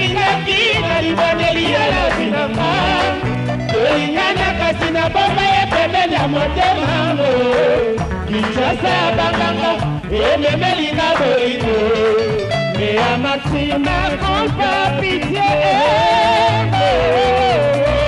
tolingaki na libondeli yo losinanga tolingana kasi na bomba ye pembeni ya motemango kinshasa ya banganga ememelinga bolingo meya maxima kompa pitie eh, eh, eh.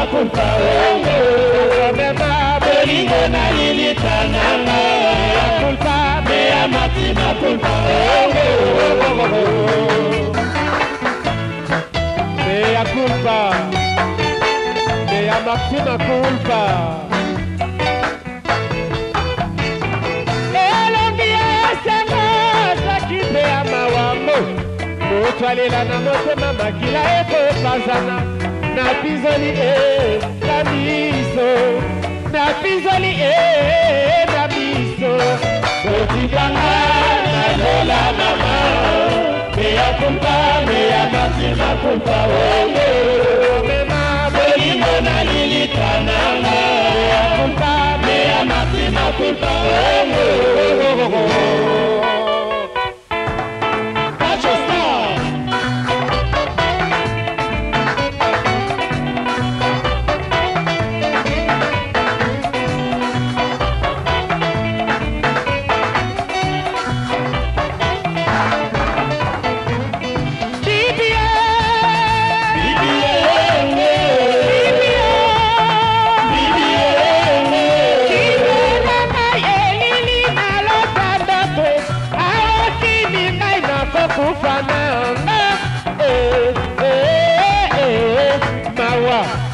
nakufa weweomema bolingo nalilikana kulpa meya matima kulpa meya kulpa meya matima kulpa elongi esenga sakite ya mawambo moto alela na motema makila ekopanzana napizoli e na miso napizoli e na miso otikanga nazola mama meya kumpa meya masina kumpa oye bolingo nalilitananga meya kumpa meya masina kumpa oye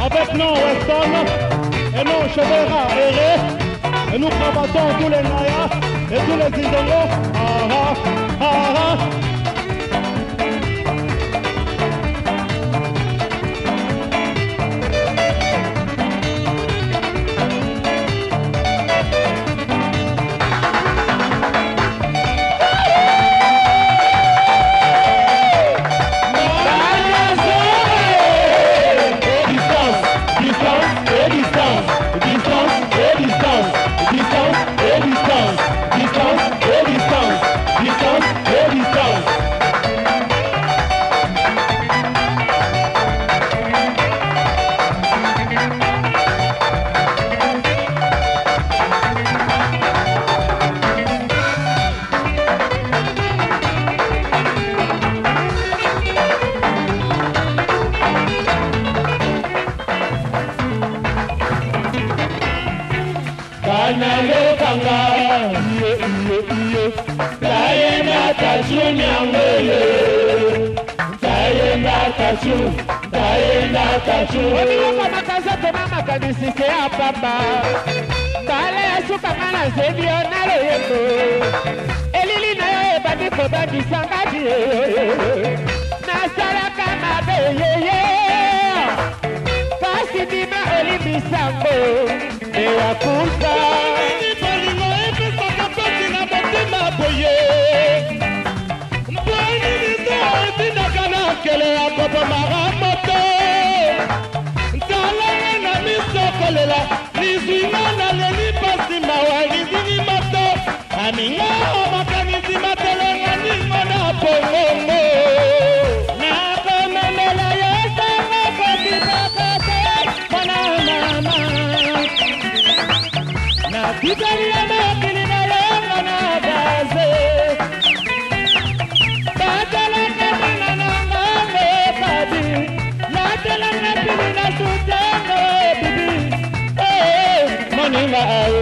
Avec nos Weston et nos chevaux aérés, et nous combattons tous les Nayas et tous les Isolés. Ah ah, ah ah. kasu miangele tayenda kasu tayenda kasu omiwongo makanzoto mamakanisife ya pamba mbala ya sukanga na zeli yo na loyembo elili na yo ebandi kobebisanga die nasalaka mabe yeye pasi ndima olimbisango eyakufa baninga makanisi matelonga ningo na pongongo nakomemela yo sango kokimakose mwana mama nakitali ya mokili na yongo na base batelanga mwana nangongo padi latelanga pili na sutengo bibi eh, moninga ayo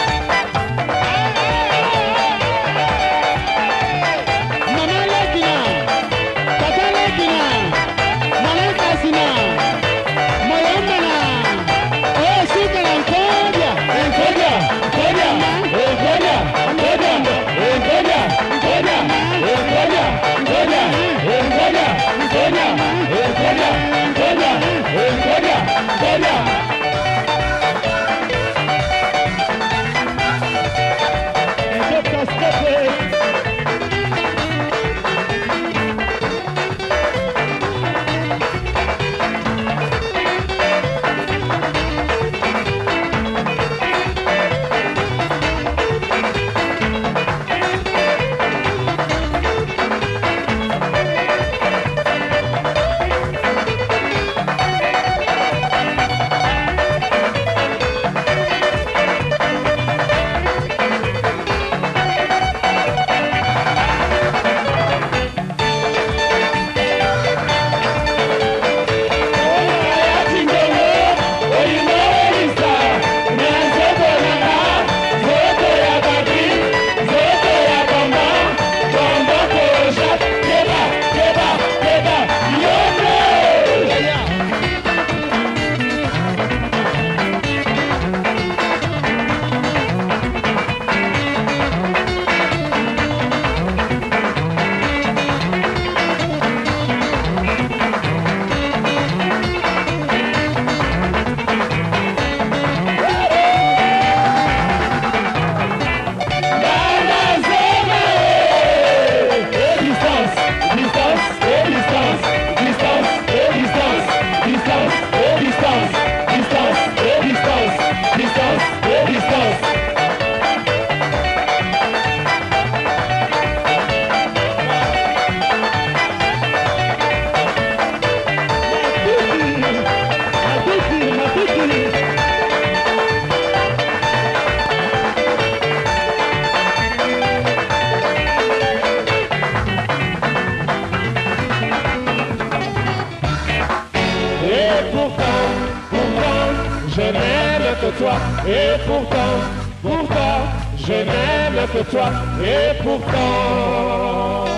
Et pourtant, pourtant, je n'aime que toi. Et pourtant, pourtant, je n'aime que toi. Et pourtant.